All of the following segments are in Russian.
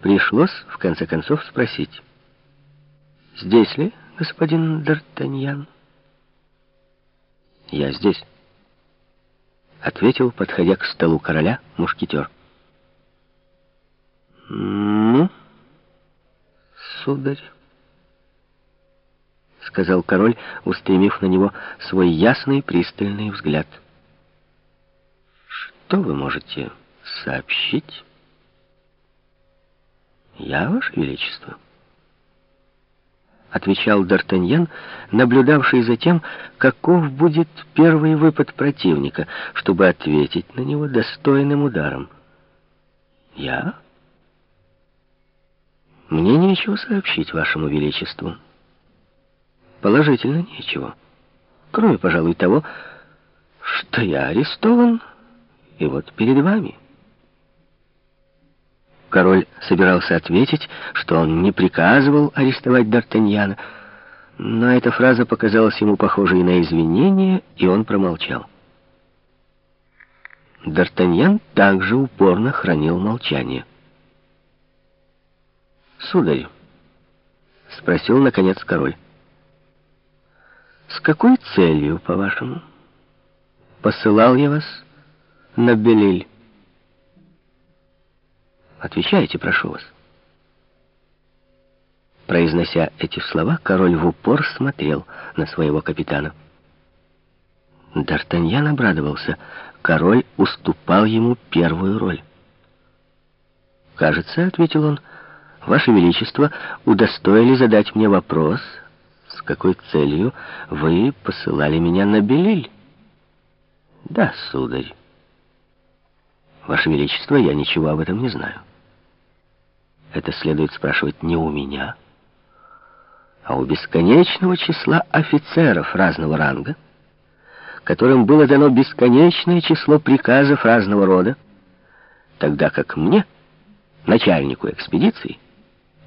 Пришлось, в конце концов, спросить. «Здесь ли, господин Д'Артаньян?» «Я здесь», — ответил, подходя к столу короля, мушкетер. «Ну, сударь», — сказал король, устремив на него свой ясный пристальный взгляд. «Что вы можете сообщить?» «Я, Ваше Величество», — отвечал Д'Артаньян, наблюдавший за тем, каков будет первый выпад противника, чтобы ответить на него достойным ударом. «Я? Мне нечего сообщить Вашему Величеству. Положительно нечего. Кроме, пожалуй, того, что я арестован, и вот перед вами». Король собирался ответить, что он не приказывал арестовать Д'Артаньяна, но эта фраза показалась ему похожей на извинение, и он промолчал. Д'Артаньян также упорно хранил молчание. «Сударь», — спросил, наконец, король, — «с какой целью, по-вашему, посылал я вас на Белиль?» Отвечайте, прошу вас. Произнося эти слова, король в упор смотрел на своего капитана. Д'Артаньян обрадовался. Король уступал ему первую роль. «Кажется, — ответил он, — Ваше Величество удостоили задать мне вопрос, с какой целью вы посылали меня на Белиль?» «Да, сударь. Ваше Величество, я ничего об этом не знаю. Это следует спрашивать не у меня, а у бесконечного числа офицеров разного ранга, которым было дано бесконечное число приказов разного рода, тогда как мне, начальнику экспедиции,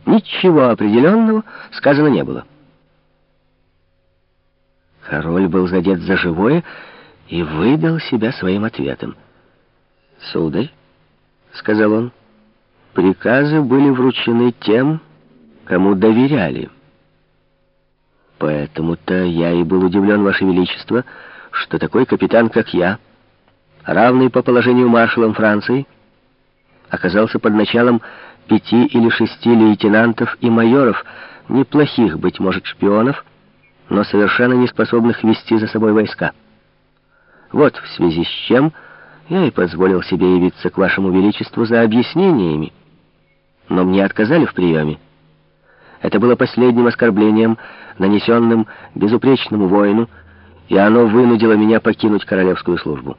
ничего определенного сказано не было. Король был задет за живое и выдал себя своим ответом. «Сударь», — сказал он, — Приказы были вручены тем, кому доверяли. Поэтому-то я и был удивлен, Ваше Величество, что такой капитан, как я, равный по положению маршалом Франции, оказался под началом пяти или шести лейтенантов и майоров, неплохих, быть может, шпионов, но совершенно не способных вести за собой войска. Вот в связи с чем я и позволил себе явиться к вашему величеству за объяснениями но мне отказали в приеме. Это было последним оскорблением, нанесенным безупречному воину, и оно вынудило меня покинуть королевскую службу.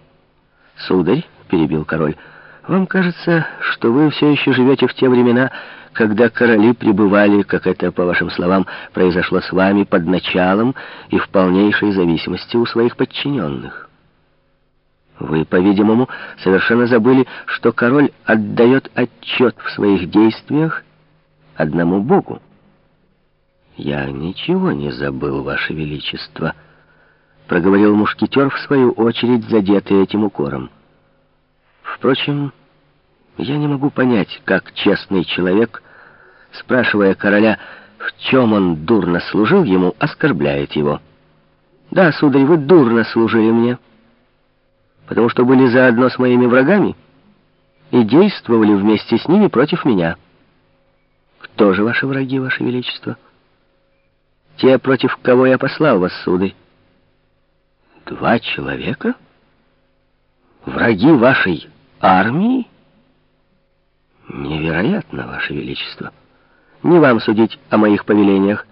«Сударь», — перебил король, — «вам кажется, что вы все еще живете в те времена, когда короли пребывали, как это, по вашим словам, произошло с вами, под началом и в полнейшей зависимости у своих подчиненных». Вы, по-видимому, совершенно забыли, что король отдает отчет в своих действиях одному Богу. «Я ничего не забыл, Ваше Величество», — проговорил мушкетер, в свою очередь задетый этим укором. «Впрочем, я не могу понять, как честный человек, спрашивая короля, в чем он дурно служил ему, оскорбляет его. Да, сударь, вы дурно служили мне» потому что были заодно с моими врагами и действовали вместе с ними против меня. Кто же ваши враги, ваше величество? Те, против кого я послал вас, сударь. Два человека? Враги вашей армии? Невероятно, ваше величество. Не вам судить о моих повелениях,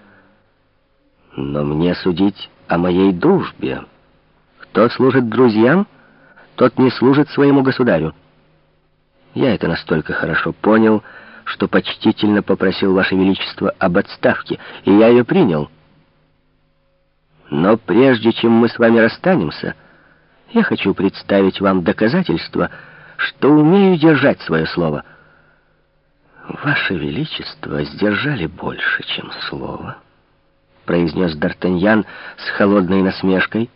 но мне судить о моей дружбе. Кто служит друзьям — тот не служит своему государю. Я это настолько хорошо понял, что почтительно попросил Ваше Величество об отставке, и я ее принял. Но прежде чем мы с вами расстанемся, я хочу представить вам доказательство, что умею держать свое слово. Ваше Величество сдержали больше, чем слово, произнес Д'Артаньян с холодной насмешкой,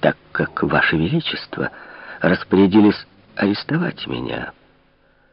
так как Ваше Величество распорядились арестовать меня».